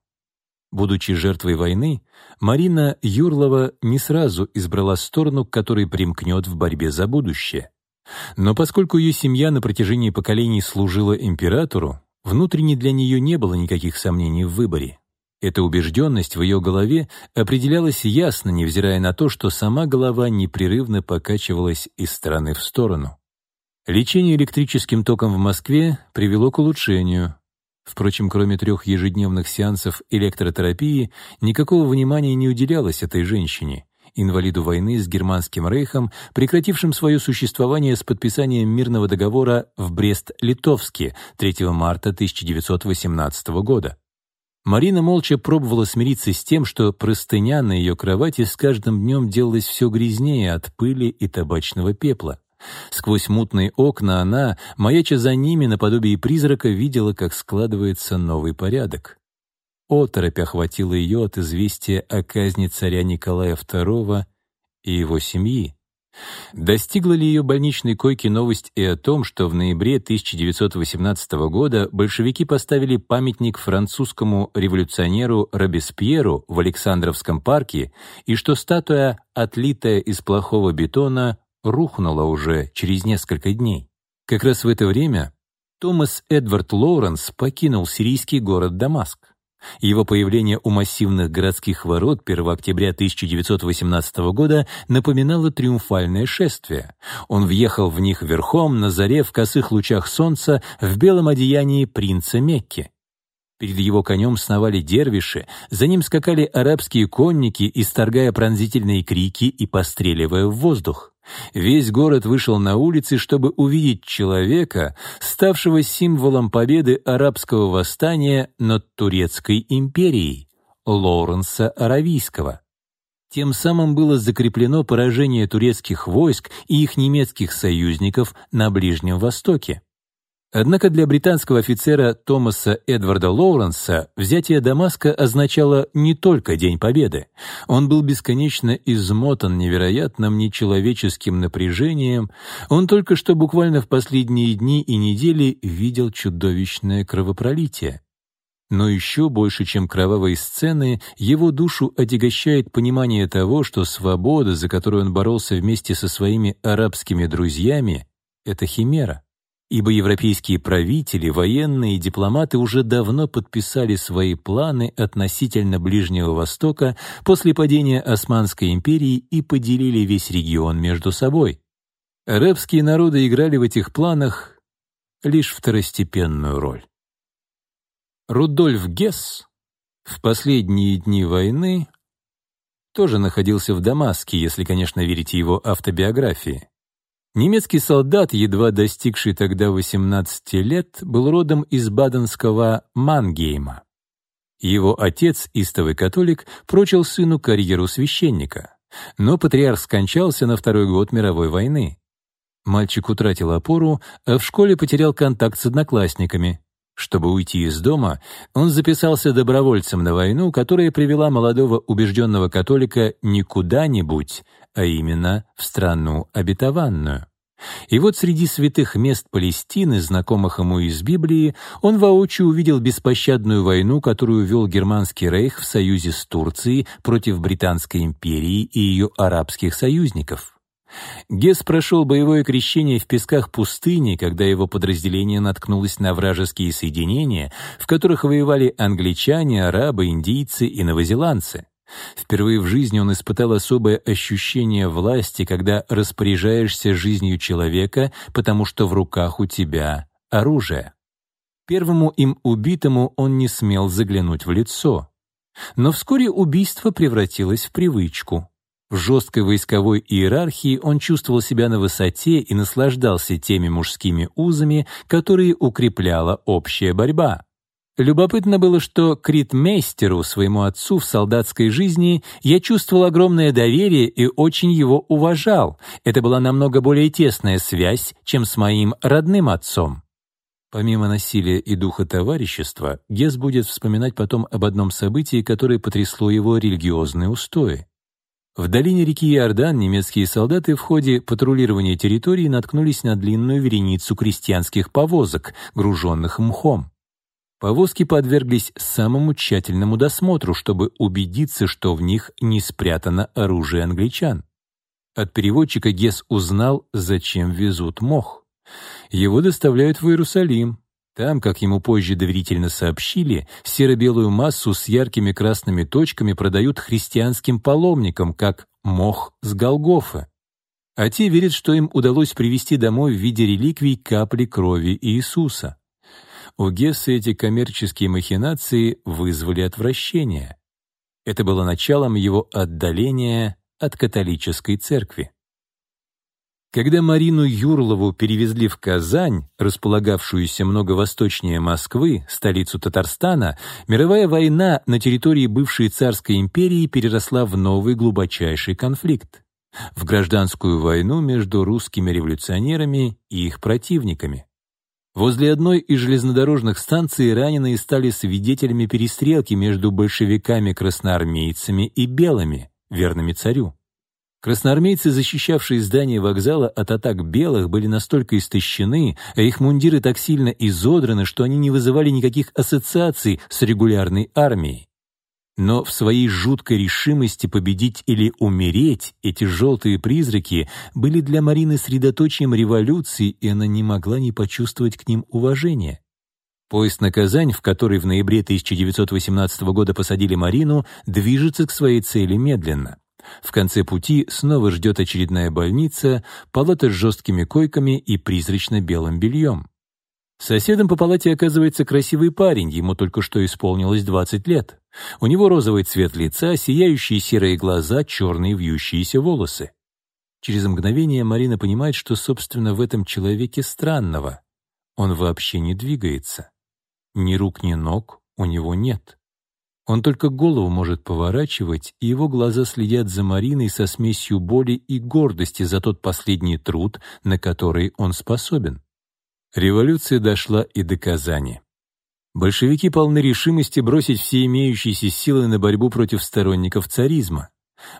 A: Будучи жертвой войны, Марина Юрлова не сразу избрала сторону, к которой примкнет в борьбе за будущее. Но поскольку ее семья на протяжении поколений служила императору, внутренне для нее не было никаких сомнений в выборе. Эта убежденность в ее голове определялась ясно, невзирая на то, что сама голова непрерывно покачивалась из стороны в сторону. Лечение электрическим током в Москве привело к улучшению. Впрочем, кроме трех ежедневных сеансов электротерапии, никакого внимания не уделялось этой женщине, инвалиду войны с Германским рейхом, прекратившим свое существование с подписанием мирного договора в Брест-Литовске 3 марта 1918 года. Марина молча пробовала смириться с тем, что простыня на ее кровати с каждым днем делалась все грязнее от пыли и табачного пепла. Сквозь мутные окна она, маяча за ними наподобие призрака, видела, как складывается новый порядок. Оторопь охватила ее от известия о казни царя Николая II и его семьи. Достигла ли ее больничной койки новость и о том, что в ноябре 1918 года большевики поставили памятник французскому революционеру Робеспьеру в Александровском парке и что статуя, отлитая из плохого бетона, рухнула уже через несколько дней. Как раз в это время Томас Эдвард Лоуренс покинул сирийский город Дамаск. Его появление у массивных городских ворот 1 октября 1918 года напоминало триумфальное шествие. Он въехал в них верхом, на заре, в косых лучах солнца, в белом одеянии принца Мекки. Перед его конем сновали дервиши, за ним скакали арабские конники, исторгая пронзительные крики и постреливая в воздух. Весь город вышел на улицы, чтобы увидеть человека, ставшего символом победы арабского восстания над Турецкой империей, Лоуренса Аравийского. Тем самым было закреплено поражение турецких войск и их немецких союзников на Ближнем Востоке. Однако для британского офицера Томаса Эдварда Лоуренса взятие Дамаска означало не только День Победы. Он был бесконечно измотан невероятным нечеловеческим напряжением. Он только что буквально в последние дни и недели видел чудовищное кровопролитие. Но еще больше, чем кровавые сцены, его душу отягощает понимание того, что свобода, за которую он боролся вместе со своими арабскими друзьями, — это химера ибо европейские правители, военные и дипломаты уже давно подписали свои планы относительно Ближнего Востока после падения Османской империи и поделили весь регион между собой. Арабские народы играли в этих планах лишь второстепенную роль. Рудольф Гесс в последние дни войны тоже находился в Дамаске, если, конечно, верить его автобиографии. Немецкий солдат, едва достигший тогда 18 лет, был родом из баденского Мангейма. Его отец, истовый католик, прочил сыну карьеру священника. Но патриарх скончался на второй год мировой войны. Мальчик утратил опору, а в школе потерял контакт с одноклассниками. Чтобы уйти из дома, он записался добровольцем на войну, которая привела молодого убежденного католика не куда-нибудь, а именно в страну обетованную. И вот среди святых мест Палестины, знакомых ему из Библии, он воочию увидел беспощадную войну, которую вел Германский рейх в союзе с Турцией против Британской империи и ее арабских союзников. Гес прошел боевое крещение в песках пустыни, когда его подразделение наткнулось на вражеские соединения, в которых воевали англичане, арабы, индийцы и новозеландцы. Впервые в жизни он испытал особое ощущение власти, когда распоряжаешься жизнью человека, потому что в руках у тебя оружие. Первому им убитому он не смел заглянуть в лицо. Но вскоре убийство превратилось в привычку. В жесткой войсковой иерархии он чувствовал себя на высоте и наслаждался теми мужскими узами, которые укрепляла общая борьба. Любопытно было, что к ритмейстеру, своему отцу в солдатской жизни, я чувствовал огромное доверие и очень его уважал. Это была намного более тесная связь, чем с моим родным отцом. Помимо насилия и духа товарищества, Гес будет вспоминать потом об одном событии, которое потрясло его религиозные устои. В долине реки Иордан немецкие солдаты в ходе патрулирования территории наткнулись на длинную вереницу крестьянских повозок, груженных мхом. Повозки подверглись самому тщательному досмотру, чтобы убедиться, что в них не спрятано оружие англичан. От переводчика Гес узнал, зачем везут мох. Его доставляют в Иерусалим, там, как ему позже доверительно сообщили, серо-белую массу с яркими красными точками продают христианским паломникам, как мох с Голгофы. А те верят, что им удалось привезти домой в виде реликвий капли крови Иисуса. У Гесса эти коммерческие махинации вызвали отвращение. Это было началом его отдаления от католической церкви. Когда Марину Юрлову перевезли в Казань, располагавшуюся много восточнее Москвы, столицу Татарстана, мировая война на территории бывшей царской империи переросла в новый глубочайший конфликт. В гражданскую войну между русскими революционерами и их противниками. Возле одной из железнодорожных станций раненые стали свидетелями перестрелки между большевиками-красноармейцами и белыми, верными царю. Красноармейцы, защищавшие здание вокзала от атак белых, были настолько истощены, а их мундиры так сильно изодраны, что они не вызывали никаких ассоциаций с регулярной армией. Но в своей жуткой решимости победить или умереть эти желтые призраки были для Марины средоточием революции, и она не могла не почувствовать к ним уважения. Поезд на Казань, в который в ноябре 1918 года посадили Марину, движется к своей цели медленно. В конце пути снова ждет очередная больница, палата с жесткими койками и призрачно-белым бельем. Соседом по палате оказывается красивый парень, ему только что исполнилось 20 лет. У него розовый цвет лица, сияющие серые глаза, черные вьющиеся волосы. Через мгновение Марина понимает, что, собственно, в этом человеке странного. Он вообще не двигается. Ни рук, ни ног у него нет. Он только голову может поворачивать, и его глаза следят за Мариной со смесью боли и гордости за тот последний труд, на который он способен. Революция дошла и до Казани. Большевики полны решимости бросить все имеющиеся силы на борьбу против сторонников царизма.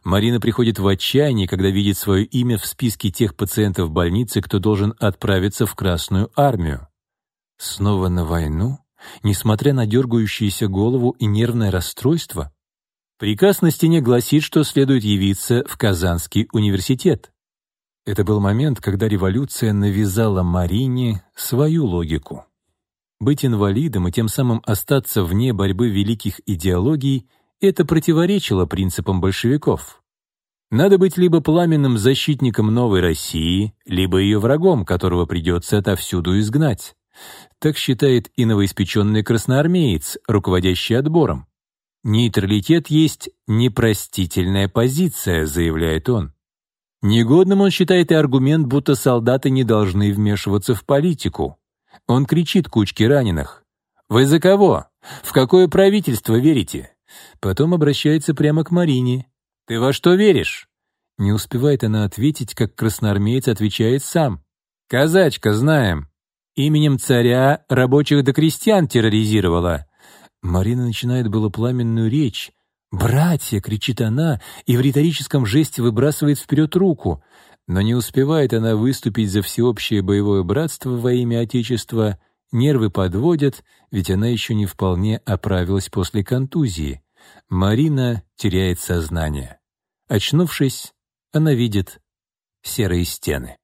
A: Марина приходит в отчаяние, когда видит свое имя в списке тех пациентов больницы, кто должен отправиться в Красную армию. Снова на войну? Несмотря на дергающуюся голову и нервное расстройство, приказ на стене гласит, что следует явиться в Казанский университет. Это был момент, когда революция навязала Марине свою логику. Быть инвалидом и тем самым остаться вне борьбы великих идеологий — это противоречило принципам большевиков. Надо быть либо пламенным защитником новой России, либо ее врагом, которого придется отовсюду изгнать. Так считает и новоиспеченный красноармеец, руководящий отбором. «Нейтралитет есть непростительная позиция», — заявляет он. Негодным он считает и аргумент, будто солдаты не должны вмешиваться в политику. Он кричит кучке раненых. «Вы за кого? В какое правительство верите?» Потом обращается прямо к Марине. «Ты во что веришь?» Не успевает она ответить, как красноармеец отвечает сам. «Казачка, знаем. Именем царя рабочих до крестьян терроризировала. Марина начинает было пламенную речь. «Братья!» — кричит она и в риторическом жесте выбрасывает вперед руку. Но не успевает она выступить за всеобщее боевое братство во имя Отечества. Нервы подводят, ведь она еще не вполне оправилась после контузии. Марина теряет сознание. Очнувшись, она видит серые стены.